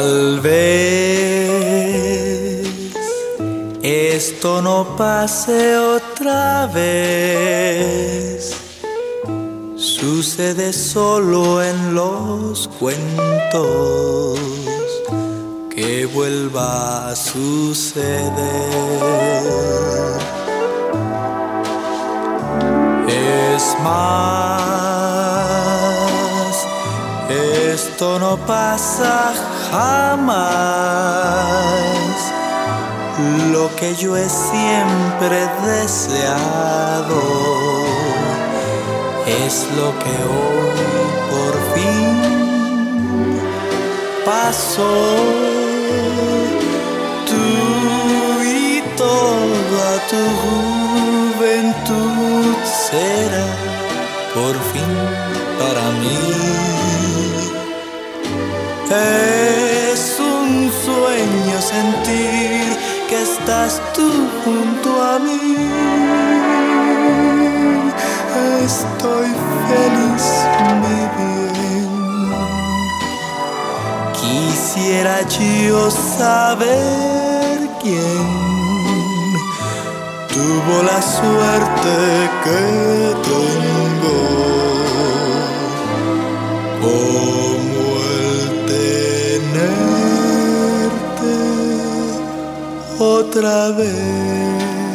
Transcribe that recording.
Tal vez esto no pase otra vez. Sucede solo en los cuentos que vuelva a suceder. Es más, esto no pasa jamás. Lo que yo he siempre deseado es lo que hoy por fin pasó. Tú y toda tu juventud será por fin para mí. Un sueño sentir que estás tú junto a mí. Estoy feliz, mi bien. Quisiera yo saber quién tuvo la suerte que tengo. Como otra vez.